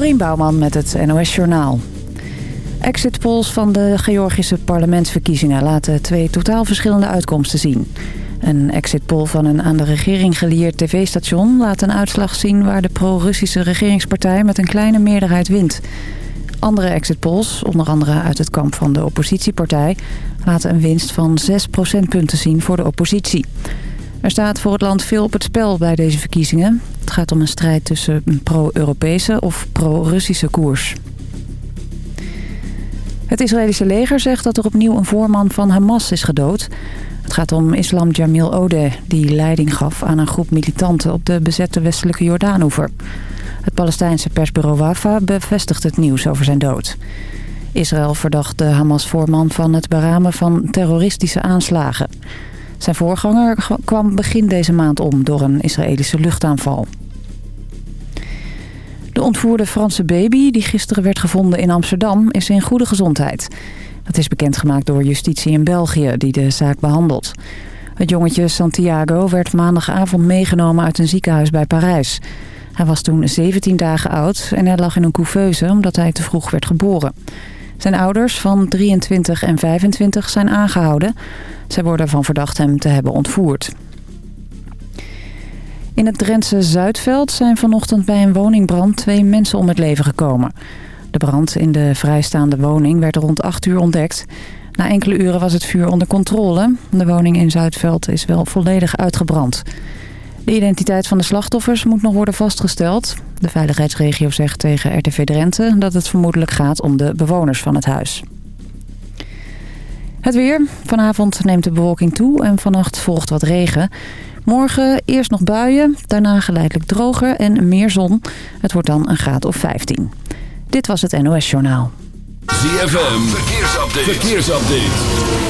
Dorien Bouwman met het NOS Journaal. Exit polls van de Georgische parlementsverkiezingen laten twee totaal verschillende uitkomsten zien. Een exit poll van een aan de regering gelieerd tv-station laat een uitslag zien waar de pro-Russische regeringspartij met een kleine meerderheid wint. Andere exit polls, onder andere uit het kamp van de oppositiepartij, laten een winst van 6 procentpunten zien voor de oppositie. Er staat voor het land veel op het spel bij deze verkiezingen. Het gaat om een strijd tussen een pro-Europese of pro-Russische koers. Het Israëlische leger zegt dat er opnieuw een voorman van Hamas is gedood. Het gaat om Islam Jamil Odeh, die leiding gaf aan een groep militanten op de bezette westelijke Jordaanoever. Het Palestijnse persbureau Wafa bevestigt het nieuws over zijn dood. Israël verdacht de Hamas-voorman van het beramen van terroristische aanslagen. Zijn voorganger kwam begin deze maand om door een Israëlische luchtaanval. De ontvoerde Franse baby, die gisteren werd gevonden in Amsterdam, is in goede gezondheid. Dat is bekendgemaakt door justitie in België, die de zaak behandelt. Het jongetje Santiago werd maandagavond meegenomen uit een ziekenhuis bij Parijs. Hij was toen 17 dagen oud en hij lag in een couveuse omdat hij te vroeg werd geboren. Zijn ouders van 23 en 25 zijn aangehouden. Zij worden van verdacht hem te hebben ontvoerd. In het Drentse Zuidveld zijn vanochtend bij een woningbrand twee mensen om het leven gekomen. De brand in de vrijstaande woning werd rond 8 uur ontdekt. Na enkele uren was het vuur onder controle. De woning in Zuidveld is wel volledig uitgebrand. De identiteit van de slachtoffers moet nog worden vastgesteld. De veiligheidsregio zegt tegen RTV Drenthe dat het vermoedelijk gaat om de bewoners van het huis. Het weer. Vanavond neemt de bewolking toe en vannacht volgt wat regen. Morgen eerst nog buien, daarna geleidelijk droger en meer zon. Het wordt dan een graad of 15. Dit was het NOS Journaal. ZFM, verkeersupdate. verkeersupdate.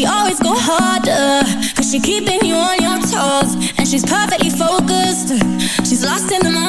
she always go harder Cause she keeping you on your toes And she's perfectly focused She's lost in the moment.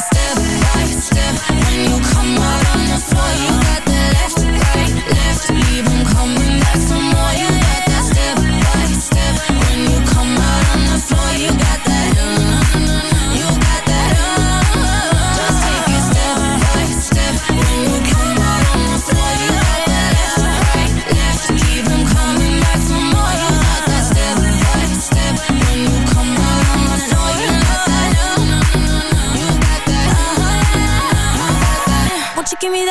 step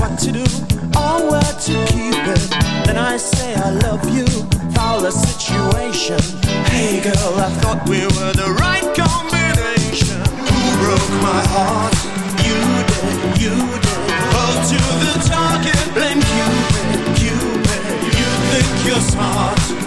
what to do or where to keep it. Then I say I love you, foul the situation. Hey girl, I thought we were the right combination. Who broke my heart? You did, you did. Hold to the target, blame Cupid, Cupid. You think you're smart.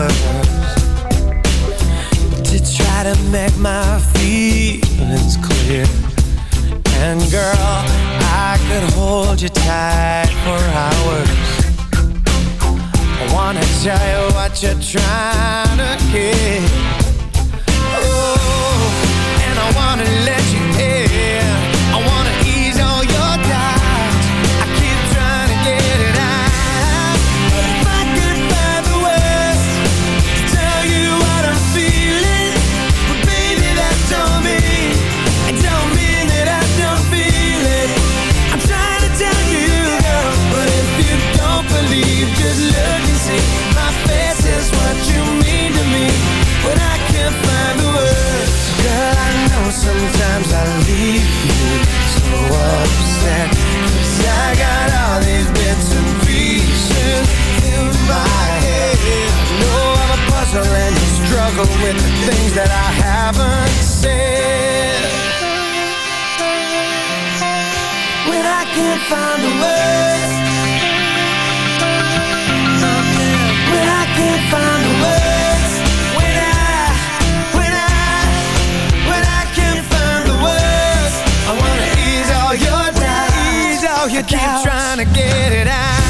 words to try to make my feelings clear. And girl, I could hold you tight for hours. I wanna tell you what you're trying to get. Oh, and I wanna let Cause I got all these bits and pieces in my head. Know I'm a puzzle and struggle with the things that I haven't said. When I can't find the words you keep trying to get it out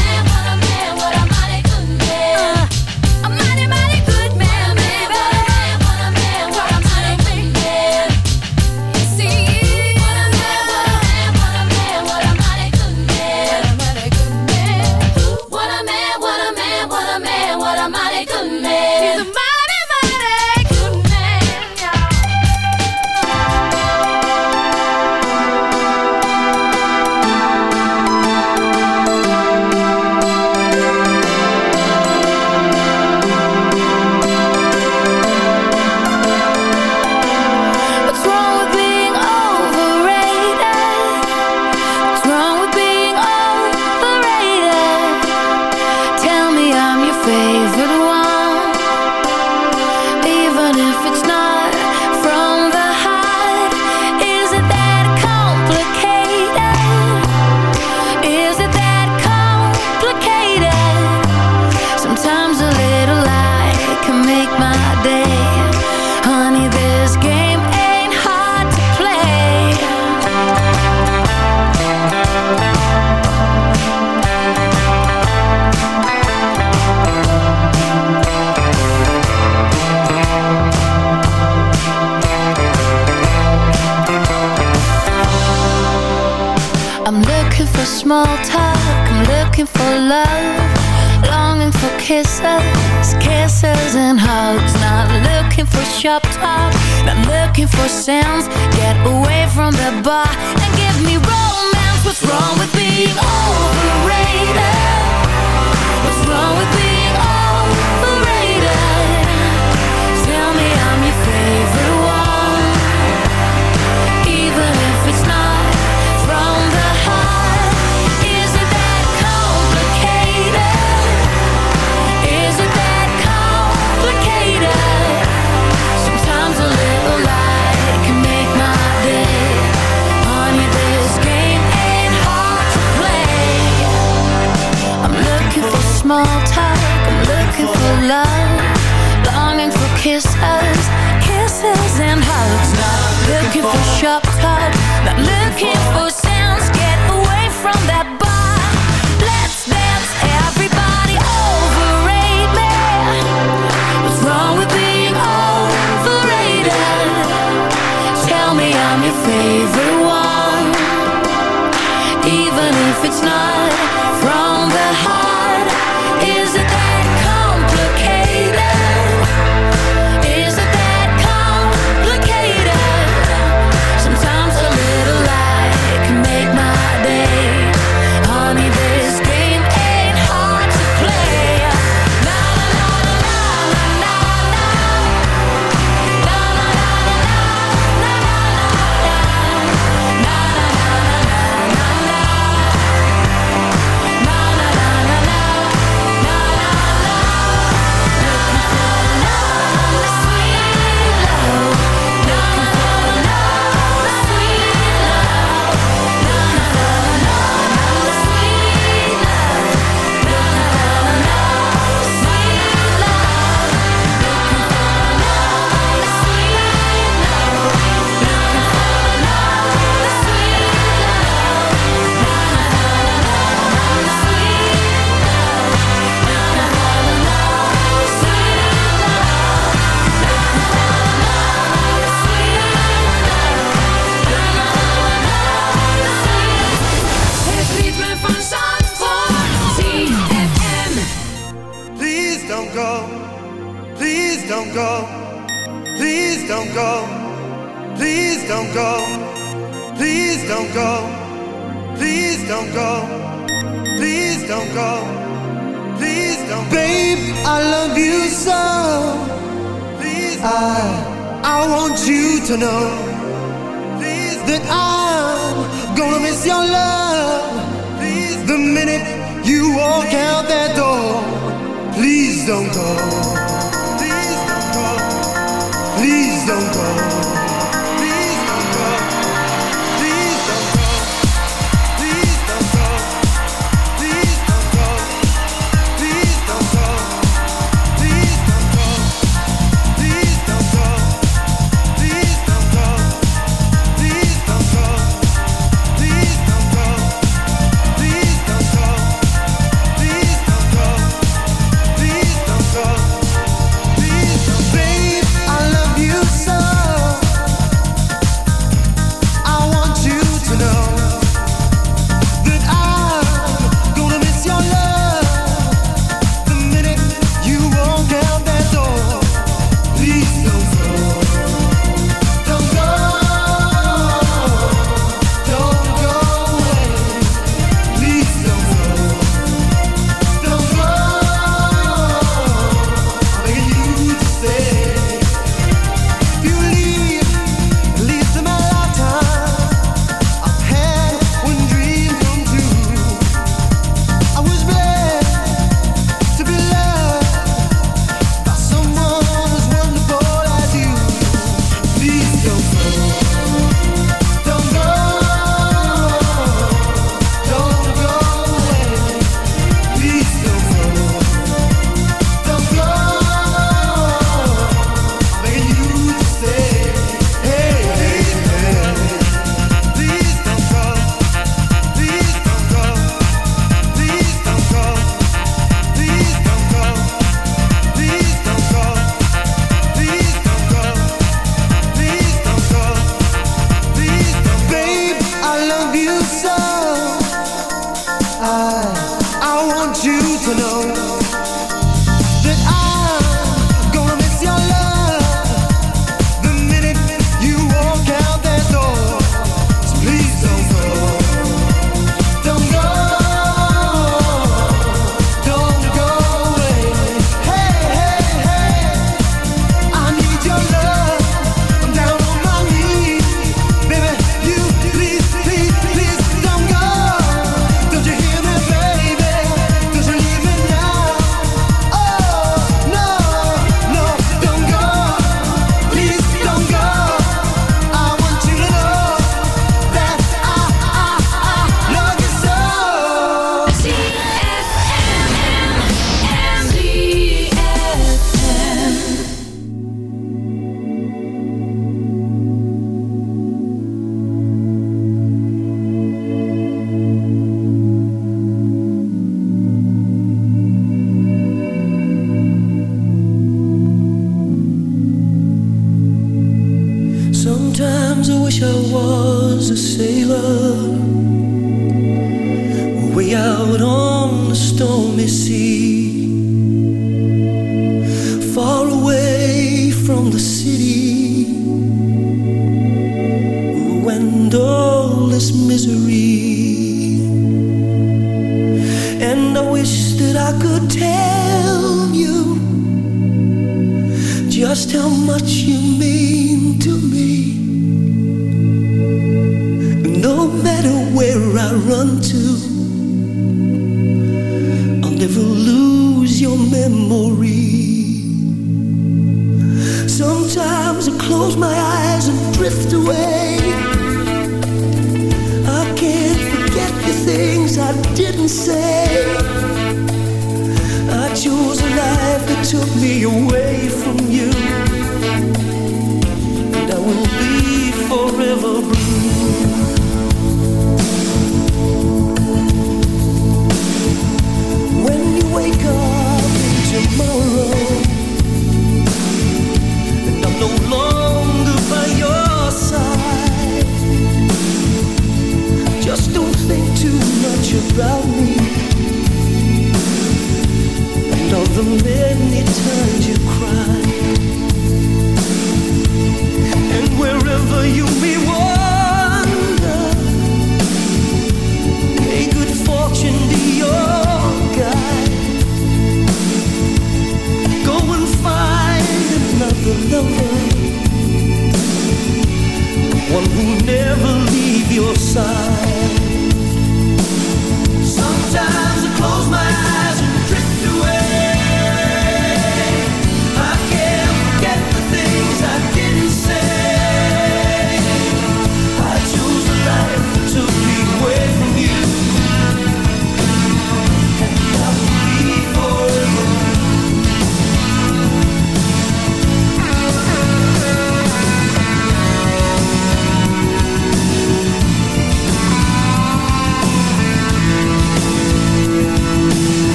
Looking for love, longing for kisses, kisses and hugs. Not looking for shop talk, not looking for sounds. Get away from the bar and give me romance. What's wrong with being overrated? What's wrong with being overrated? Tell me I'm your favorite love. Longing for kisses, kisses and hugs. Not looking for talk. Not looking for sounds. Get away from that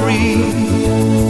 glory.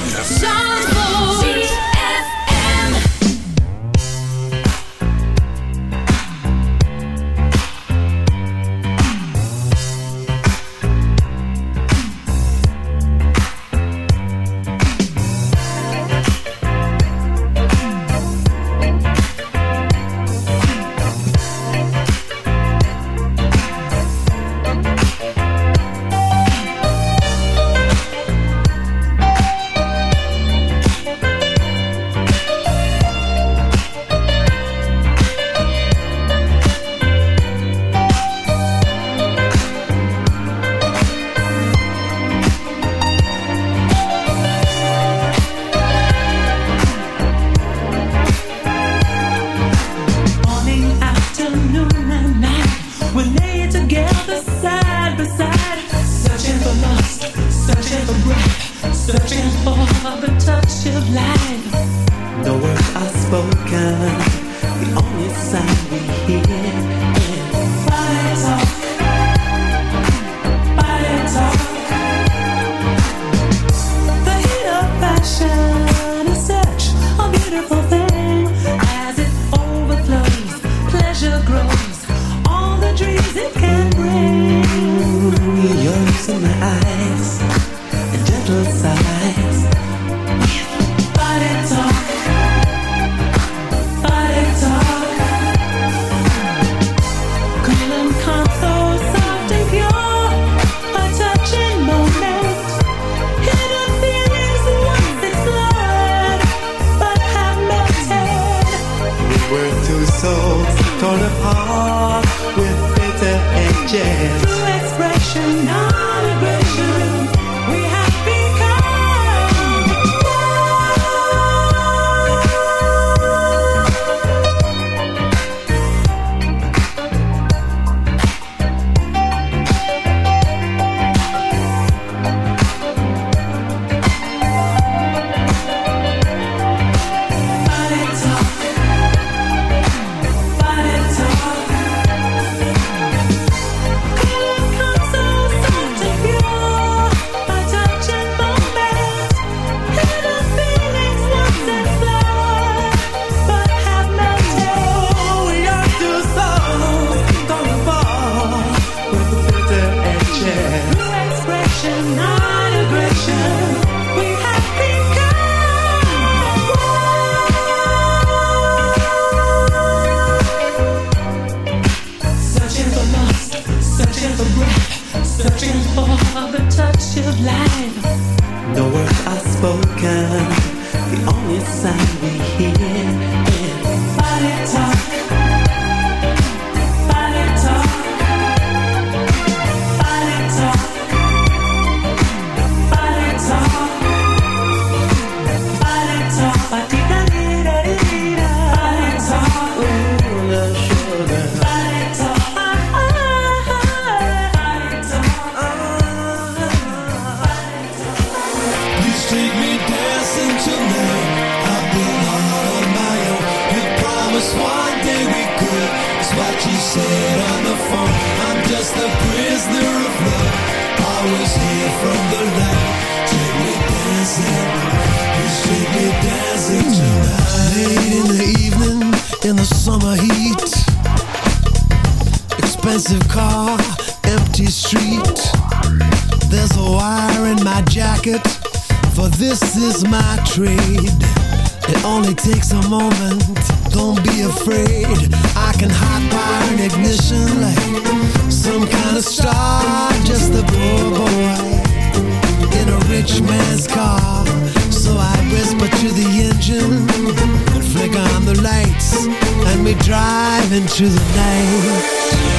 into the night.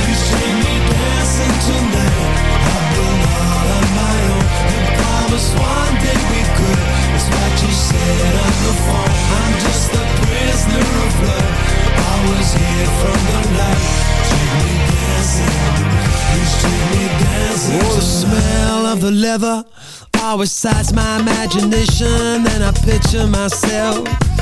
You see me dancing tonight. I've been all on my own. You promised one day we could. It's what you said on the phone. I'm just a prisoner of love I was here from the night. You Take me dancing. You see me dancing. Oh, the smell of the leather Always excites my imagination. And I picture myself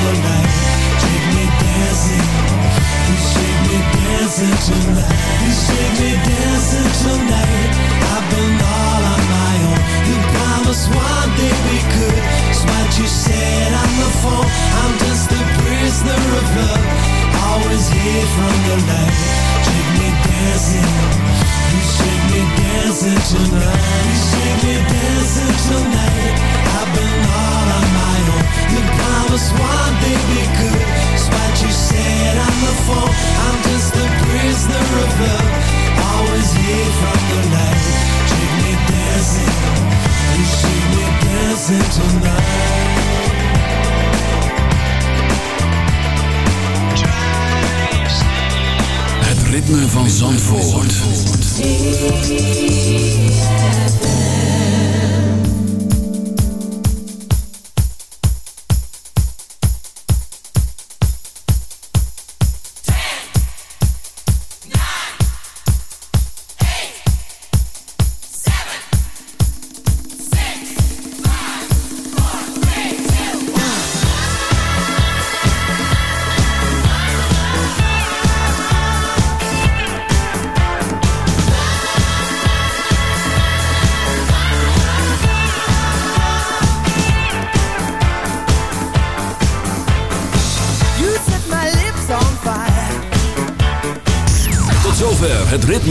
the night